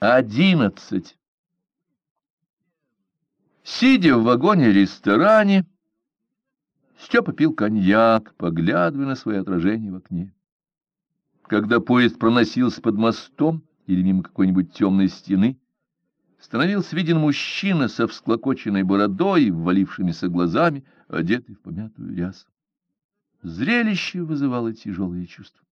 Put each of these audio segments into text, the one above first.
Одиннадцать. Сидя в вагоне-ресторане, Степа пил коньяк, поглядывая на свое отражение в окне. Когда поезд проносился под мостом или мимо какой-нибудь темной стены, становился виден мужчина со всклокоченной бородой ввалившимися глазами, одетый в помятую рясу. Зрелище вызывало тяжелые чувства.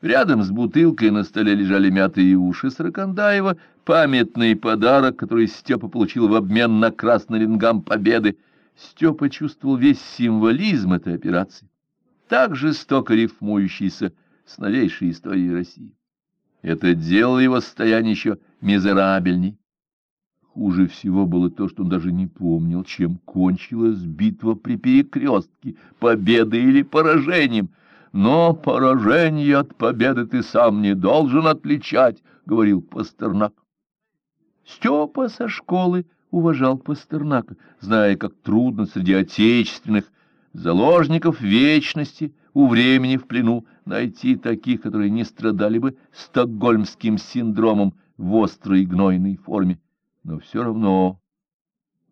Рядом с бутылкой на столе лежали мятые уши Сракандаева, памятный подарок, который Степа получил в обмен на красный лингам победы. Степа чувствовал весь символизм этой операции, так жестоко рифмующийся с новейшей историей России. Это делало его состояние еще мизерабельней. Хуже всего было то, что он даже не помнил, чем кончилась битва при перекрестке, победой или поражением — но поражение от победы ты сам не должен отличать, — говорил Пастернак. Степа со школы уважал Пастернака, зная, как трудно среди отечественных заложников вечности у времени в плену найти таких, которые не страдали бы стокгольмским синдромом в острой гнойной форме. Но все равно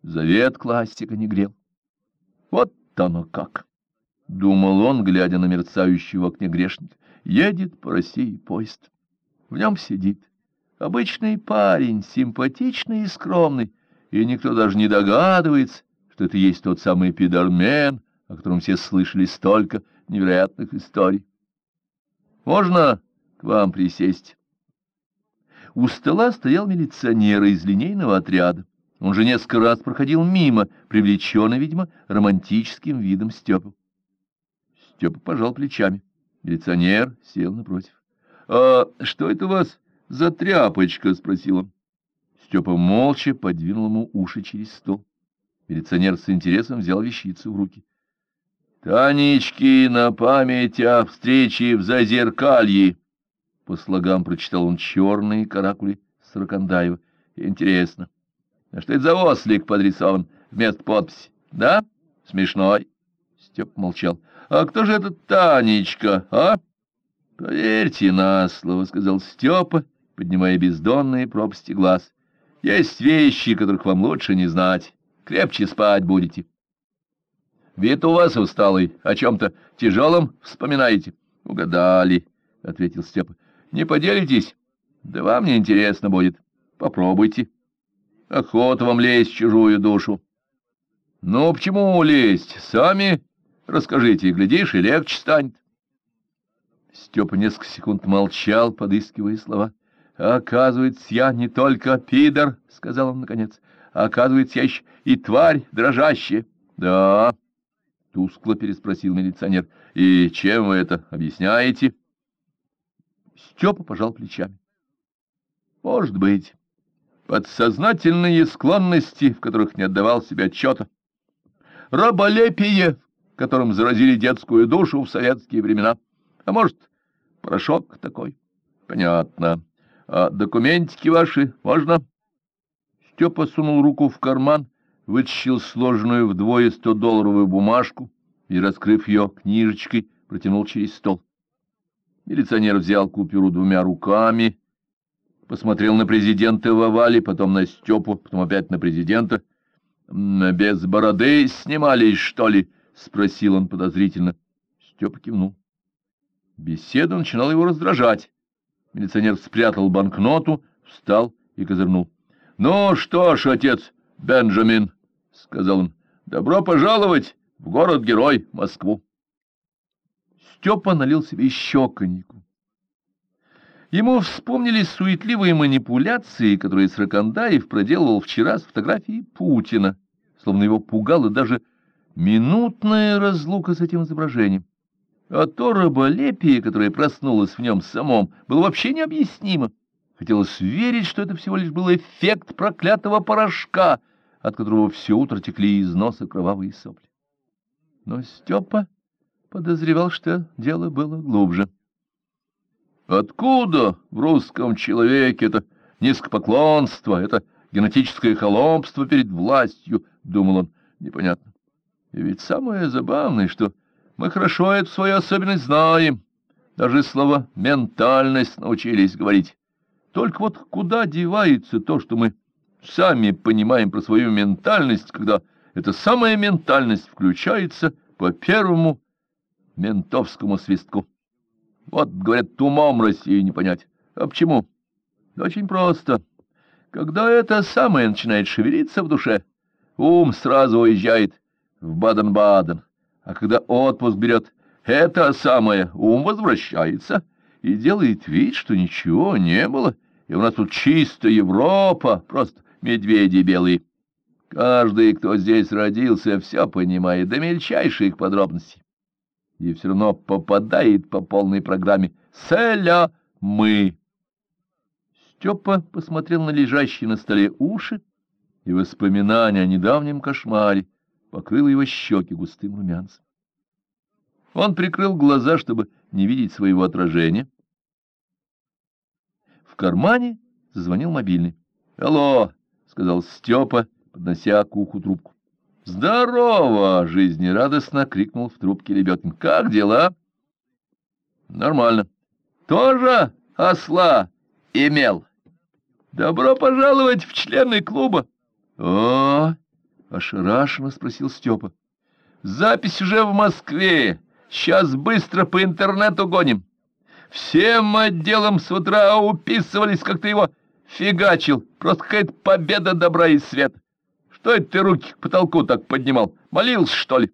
завет классика не грел. Вот оно как! — думал он, глядя на мерцающий в окне грешник. — Едет по России поезд. В нем сидит обычный парень, симпатичный и скромный, и никто даже не догадывается, что это есть тот самый пидармен, о котором все слышали столько невероятных историй. «Можно к вам присесть?» У стола стоял милиционер из линейного отряда. Он же несколько раз проходил мимо, привлеченный, видимо, романтическим видом Степа. Степа пожал плечами. Милиционер сел напротив. — А что это у вас за тряпочка? — спросил он. Степа молча подвинул ему уши через стол. Милиционер с интересом взял вещицу в руки. — Танечки на память о встрече в Зазеркалье! По слогам прочитал он черные каракули Сорокандаева. — Интересно. А что это за ослик подрисован вместо подписи? Да? Смешной. Степ молчал. А кто же этот Танечка, а? — Поверьте на слово, — сказал Степа, поднимая бездонные пропасти глаз. — Есть вещи, которых вам лучше не знать. Крепче спать будете. — Вид у вас усталый, о чем-то тяжелом вспоминаете. — Угадали, — ответил Степа. — Не поделитесь? Да вам не интересно будет. Попробуйте. Охота вам лезть в чужую душу. — Ну, почему лезть? Сами Расскажите, глядишь, и легче станет. Степа несколько секунд молчал, подыскивая слова. — Оказывается, я не только пидор, — сказал он наконец, — оказывается, я еще и тварь дрожащая. — Да, — тускло переспросил милиционер. — И чем вы это объясняете? Степа пожал плечами. — Может быть, подсознательные склонности, в которых не отдавал себе отчета. Раболепие, которым заразили детскую душу в советские времена. А может, порошок такой? Понятно. А документики ваши можно? Степа сунул руку в карман, вытащил сложенную вдвое сто-долларовую бумажку и, раскрыв ее книжечкой, протянул через стол. Милиционер взял купюру двумя руками, посмотрел на президента в овале, потом на Степу, потом опять на президента. «Без бороды снимались, что ли?» — спросил он подозрительно. Степа кивнул. Беседа начинала его раздражать. Милиционер спрятал банкноту, встал и козырнул. — Ну что ж, отец Бенджамин, — сказал он, — добро пожаловать в город-герой Москву. Степа налил себе еще коньяку. Ему вспомнились суетливые манипуляции, которые Сракандаев проделывал вчера с фотографией Путина, словно его пугало даже Минутная разлука с этим изображением. А то раболепие, которое проснулось в нем самом, было вообще необъяснимо. Хотелось верить, что это всего лишь был эффект проклятого порошка, от которого все утро текли из носа кровавые сопли. Но Степа подозревал, что дело было глубже. Откуда в русском человеке это низкопоклонство, это генетическое холопство перед властью, — думал он, — непонятно. И ведь самое забавное, что мы хорошо эту свою особенность знаем, даже слово «ментальность» научились говорить. Только вот куда девается то, что мы сами понимаем про свою ментальность, когда эта самая ментальность включается по первому ментовскому свистку. Вот, говорят, умом России не понять. А почему? Очень просто. Когда это самое начинает шевелиться в душе, ум сразу уезжает в Баден-Баден, а когда отпуск берет это самое, ум возвращается и делает вид, что ничего не было, и у нас тут чисто Европа, просто медведи белые. Каждый, кто здесь родился, все понимает до мельчайших подробностей. И все равно попадает по полной программе. Селя мы. Степа посмотрел на лежащие на столе уши, и воспоминание о недавнем кошмаре покрыло его щеки густым румянцем. Он прикрыл глаза, чтобы не видеть своего отражения. В кармане зазвонил мобильный. «Алло!» — сказал Степа, поднося к уху трубку. «Здорово!» — жизнерадостно крикнул в трубке Лебедкин. «Как дела?» «Нормально». «Тоже осла имел?» «Добро пожаловать в члены клуба!» «О!» — ошарашенно спросил Степа. «Запись уже в Москве. Сейчас быстро по интернету гоним. Всем отделом с утра уписывались, как ты его фигачил. Просто какая-то победа добра и света. Что это ты руки к потолку так поднимал? Молился, что ли?»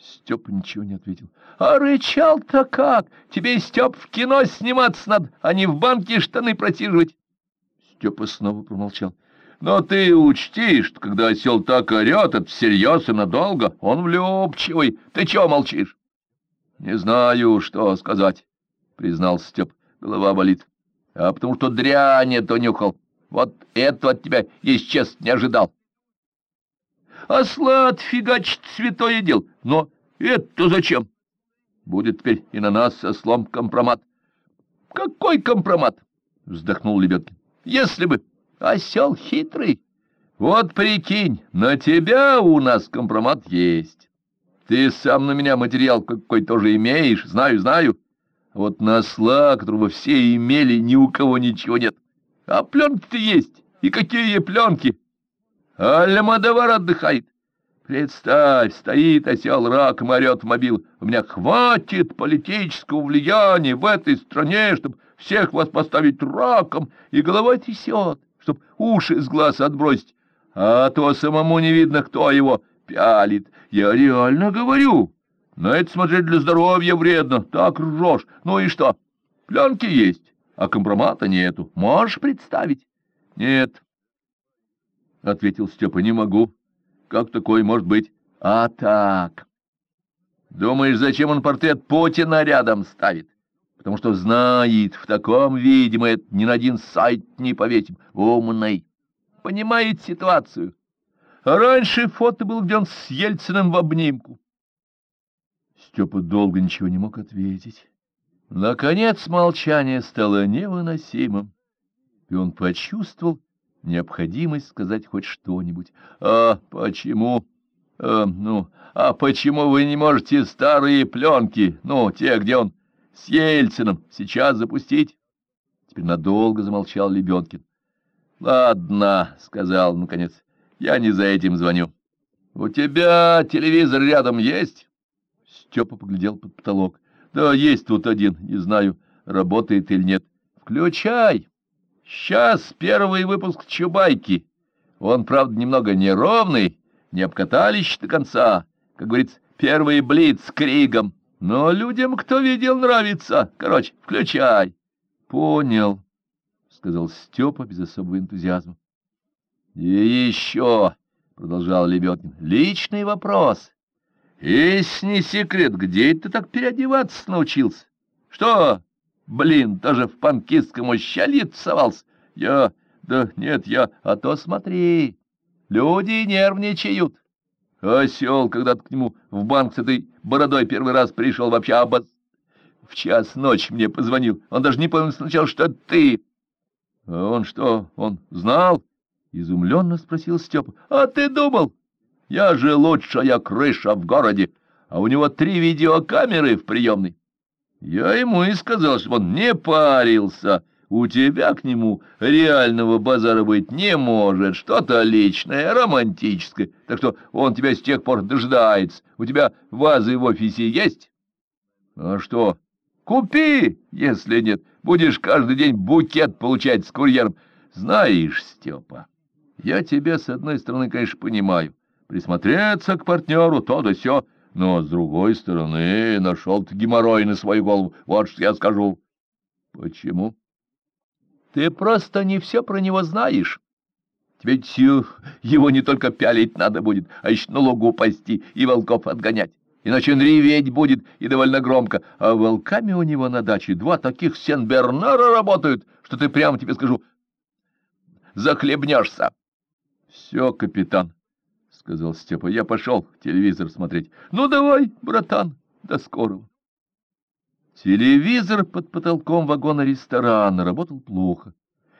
Степа ничего не ответил. «А рычал-то как? Тебе, Степ, в кино сниматься надо, а не в банке штаны просиживать!» Степа снова промолчал. «Но ты учти, что когда осел так орет, это всерьез и надолго. Он влюбчивый. Ты чего молчишь?» «Не знаю, что сказать», — признал Степ. «Голова болит. А потому что дрянь это нюхал. Вот этого от тебя, если честно, не ожидал». «Осла отфигачить святое дел. Но это зачем?» «Будет теперь и на нас со слом компромат». «Какой компромат?» — вздохнул Лебедкин. «Если бы осел хитрый. Вот прикинь, на тебя у нас компромат есть». Ты сам на меня материал какой тоже имеешь, знаю, знаю. Вот на осла, которого все имели, ни у кого ничего нет. А пленки-то есть. И какие пленки? Альмадовар отдыхает. Представь, стоит осел раком орет в мобил. У меня хватит политического влияния в этой стране, чтобы всех вас поставить раком, и голова трясет, чтобы уши с глаз отбросить. А то самому не видно, кто его пялит. Я реально говорю. На это смотреть для здоровья вредно. Так ржешь. Ну и что? Пленки есть, а компромата нету. Можешь представить? Нет. — ответил Степа. — Не могу. Как такое может быть? — А так. Думаешь, зачем он портрет Путина рядом ставит? Потому что знает, в таком виде мы это ни на один сайт не повесим. Умный. Понимает ситуацию. А раньше фото был, где он с Ельциным в обнимку. Степа долго ничего не мог ответить. Наконец молчание стало невыносимым, и он почувствовал необходимость сказать хоть что-нибудь. «А почему? А, ну, а почему вы не можете старые пленки, ну, те, где он с Ельциным, сейчас запустить?» Теперь надолго замолчал Лебедкин. «Ладно», — сказал, наконец, я не за этим звоню. У тебя телевизор рядом есть? Степа поглядел под потолок. Да, есть тут один, не знаю, работает или нет. Включай. Сейчас первый выпуск Чубайки. Он, правда, немного неровный, не обкатали еще до конца. Как говорится, первый блиц с кригом. Но людям, кто видел, нравится. Короче, включай. Понял, — сказал Степа без особого энтузиазма. — И еще, — продолжал Лебедкин, — личный вопрос. Если не секрет, где ты так переодеваться научился? Что, блин, даже в панкистском ущелье тусовался? Я... Да нет, я... А то смотри, люди нервничают. Осел, когда к нему в банк с этой бородой первый раз пришел, вообще обоз... В час ночи мне позвонил. Он даже не понял сначала, что ты. А он что, он знал? — изумленно спросил Степа. — А ты думал? Я же лучшая крыша в городе, а у него три видеокамеры в приемной. Я ему и сказал, что он не парился, У тебя к нему реального базара быть не может, что-то личное, романтическое, так что он тебя с тех пор дожидается. У тебя вазы в офисе есть? А что? Купи, если нет. Будешь каждый день букет получать с курьером. Знаешь, Степа, я тебя, с одной стороны, конечно, понимаю. Присмотреться к партнеру, то да сё, но, с другой стороны, нашел ты геморрой на свою голову. Вот что я скажу. Почему? Ты просто не все про него знаешь. Ведь его не только пялить надо будет, а еще на лугу и волков отгонять. Иначе он реветь будет, и довольно громко. А волками у него на даче два таких Сен-Бернара работают, что ты прямо тебе скажу, захлебнешься. — Все, капитан, — сказал Степа, — я пошел телевизор смотреть. — Ну, давай, братан, до скорого. Телевизор под потолком вагона ресторана работал плохо.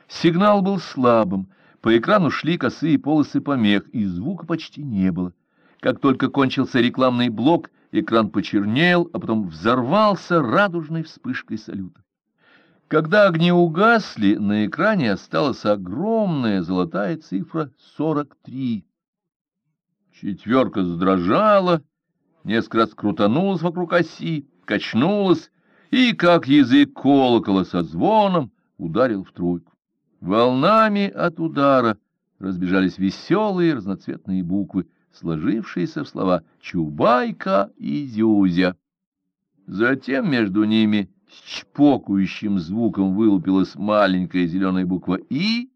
Сигнал был слабым, по экрану шли косые полосы помех, и звука почти не было. Как только кончился рекламный блок, экран почернел, а потом взорвался радужной вспышкой салюта. Когда огни угасли, на экране осталась огромная золотая цифра 43. Четверка задрожала, несколько раз крутанулась вокруг оси, качнулась и, как язык колокола со звоном, ударил в тройку. Волнами от удара разбежались веселые разноцветные буквы — сложившиеся в слова «Чубайка» и «Зюзя». Затем между ними с чпокающим звуком вылупилась маленькая зеленая буква «И»,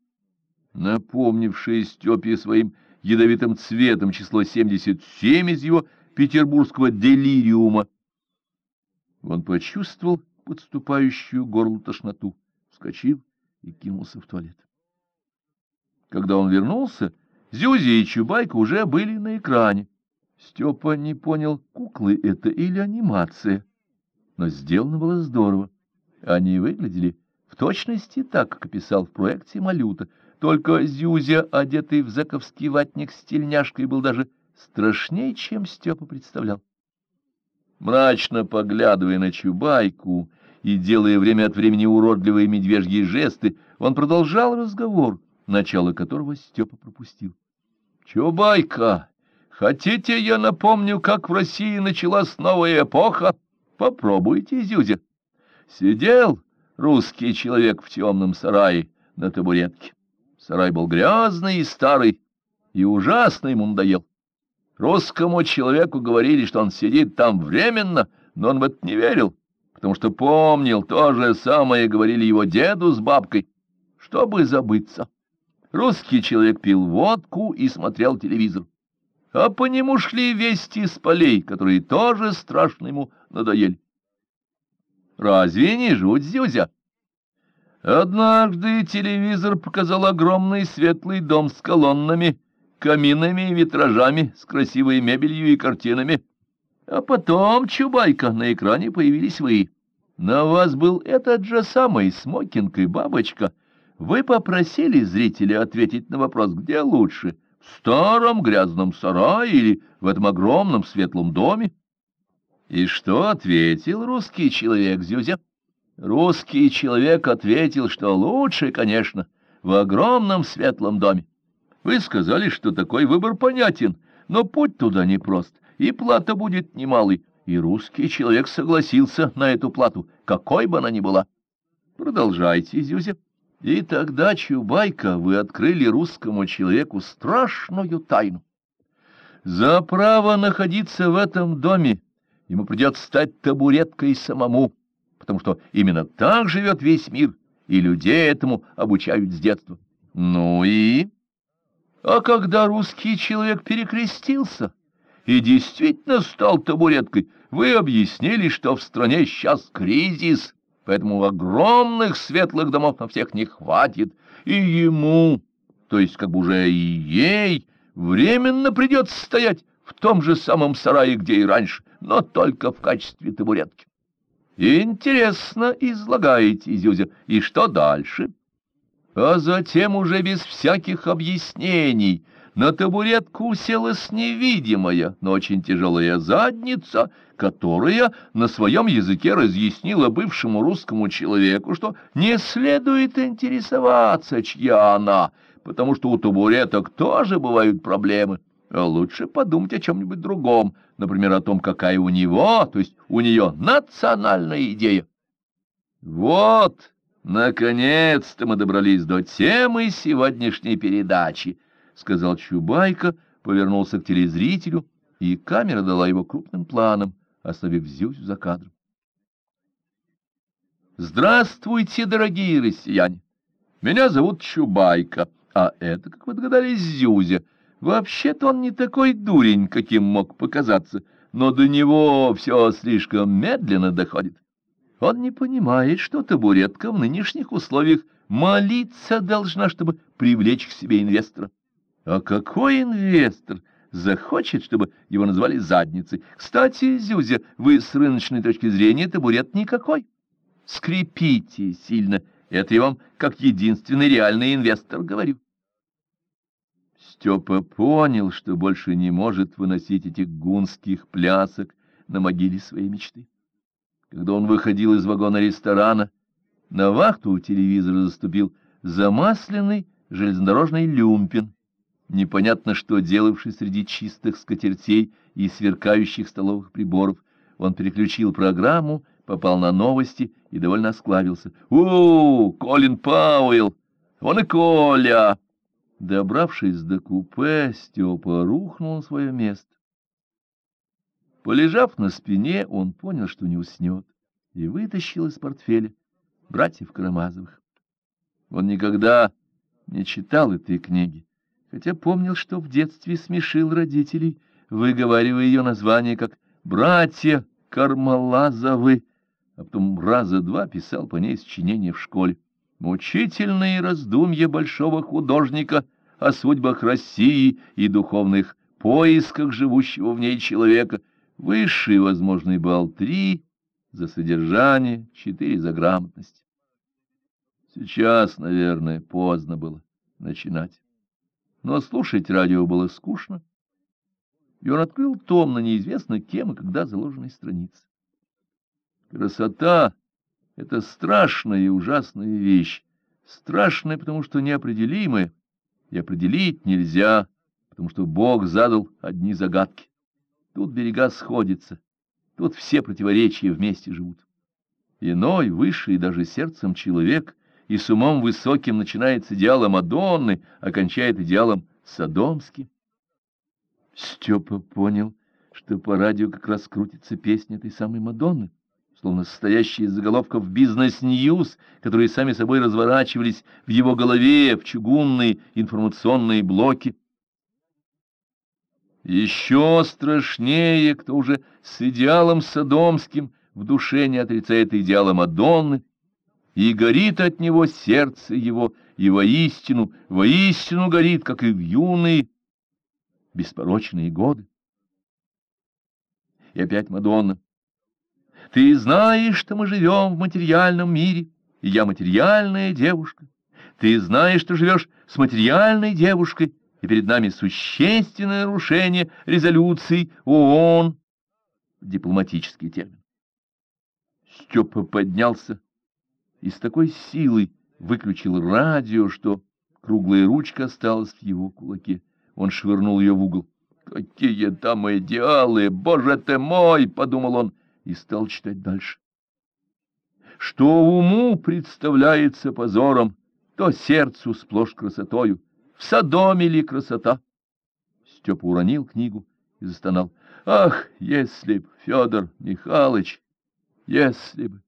напомнившая Степе своим ядовитым цветом число 77 из его петербургского делириума. Он почувствовал подступающую горлу тошноту, вскочил и кинулся в туалет. Когда он вернулся, Зюзи и Чубайка уже были на экране. Степа не понял, куклы это или анимация. Но сделано было здорово. Они выглядели в точности так, как описал в проекте Малюта. Только Зюзя, одетый в зэковский ватник с тельняшкой, был даже страшнее, чем Степа представлял. Мрачно поглядывая на Чубайку и делая время от времени уродливые медвежьи жесты, он продолжал разговор, начало которого Степа пропустил. Чубайка, хотите, я напомню, как в России началась новая эпоха? Попробуйте, Зюзя. Сидел русский человек в темном сарае на табуретке. Сарай был грязный и старый, и ужасно ему надоел. Русскому человеку говорили, что он сидит там временно, но он в это не верил, потому что помнил то же самое говорили его деду с бабкой, чтобы забыться. Русский человек пил водку и смотрел телевизор. А по нему шли вести с полей, которые тоже страшно ему надоели. Разве не жуть, Зюзя? Однажды телевизор показал огромный светлый дом с колоннами, каминами и витражами, с красивой мебелью и картинами. А потом, Чубайка, на экране появились вы. На вас был этот же самый смокинг и бабочка — вы попросили зрителя ответить на вопрос, где лучше, в старом грязном сарае или в этом огромном светлом доме? И что ответил русский человек, Зюзя? Русский человек ответил, что лучше, конечно, в огромном светлом доме. Вы сказали, что такой выбор понятен, но путь туда непрост, и плата будет немалой, и русский человек согласился на эту плату, какой бы она ни была. Продолжайте, Зюзя. И тогда, Чубайка, вы открыли русскому человеку страшную тайну. За право находиться в этом доме ему придется стать табуреткой самому, потому что именно так живет весь мир, и людей этому обучают с детства. Ну и... А когда русский человек перекрестился и действительно стал табуреткой, вы объяснили, что в стране сейчас кризис, поэтому огромных светлых домов на всех не хватит, и ему, то есть как бы уже и ей, временно придется стоять в том же самом сарае, где и раньше, но только в качестве табуретки. Интересно излагаете, Зюзя, и что дальше? А затем уже без всяких объяснений На табуретку уселась невидимая, но очень тяжелая задница, которая на своем языке разъяснила бывшему русскому человеку, что не следует интересоваться, чья она, потому что у табуреток тоже бывают проблемы. А лучше подумать о чем-нибудь другом, например, о том, какая у него, то есть у нее национальная идея. Вот, наконец-то мы добрались до темы сегодняшней передачи, — сказал Чубайка, повернулся к телезрителю, и камера дала его крупным планом, оставив Зюзю за кадром. Здравствуйте, дорогие россияне! Меня зовут Чубайка, а это, как вы догадались, Зюзя — Вообще-то он не такой дурень, каким мог показаться, но до него все слишком медленно доходит. Он не понимает, что табуретка в нынешних условиях молиться должна, чтобы привлечь к себе инвестора. А какой инвестор захочет, чтобы его назвали задницей? Кстати, Зюзя, вы с рыночной точки зрения табурет никакой. Скрипите сильно, это я вам как единственный реальный инвестор говорю. Степа понял, что больше не может выносить этих гунских плясок на могиле своей мечты. Когда он выходил из вагона ресторана, на вахту у телевизора заступил замасленный железнодорожный люмпин, непонятно что делавший среди чистых скатертей и сверкающих столовых приборов. Он переключил программу, попал на новости и довольно осклавился. «У, Колин Пауэлл! Он и Коля!» Добравшись до купе, Степа рухнул на свое место. Полежав на спине, он понял, что не уснет, и вытащил из портфеля братьев Карамазовых. Он никогда не читал этой книги, хотя помнил, что в детстве смешил родителей, выговаривая ее название как «Братья Кармалазовы», а потом раза два писал по ней сочинение в школе. Мучительные раздумья большого художника о судьбах России и духовных поисках живущего в ней человека, высший возможный балл три за содержание, четыре за грамотность. Сейчас, наверное, поздно было начинать. Но слушать радио было скучно, и он открыл том на неизвестно кем и когда заложенной странице. Красота — это страшная и ужасная вещь. Страшная, потому что неопределимая, и определить нельзя, потому что Бог задал одни загадки. Тут берега сходятся, тут все противоречия вместе живут. Иной, высший даже сердцем человек, и с умом высоким начинает с идеала Мадонны, а кончает идеалом содомским. Степа понял, что по радио как раз крутится песня этой самой Мадонны словно состоящие из заголовков «Business News», которые сами собой разворачивались в его голове, в чугунные информационные блоки. Еще страшнее, кто уже с идеалом содомским в душе не отрицает идеала Мадонны, и горит от него сердце его, и воистину, воистину горит, как и в юные беспорочные годы. И опять Мадонна. Ты знаешь, что мы живем в материальном мире, и я материальная девушка. Ты знаешь, что живешь с материальной девушкой, и перед нами существенное нарушение резолюций ООН. Дипломатический термин. Степа поднялся и с такой силой выключил радио, что круглая ручка осталась в его кулаке. Он швырнул ее в угол. «Какие там идеалы! Боже ты мой!» — подумал он и стал читать дальше. Что уму представляется позором, то сердцу сплошь красотою. В Содоме ли красота? Степа уронил книгу и застонал. Ах, если б, Федор Михайлович, если бы!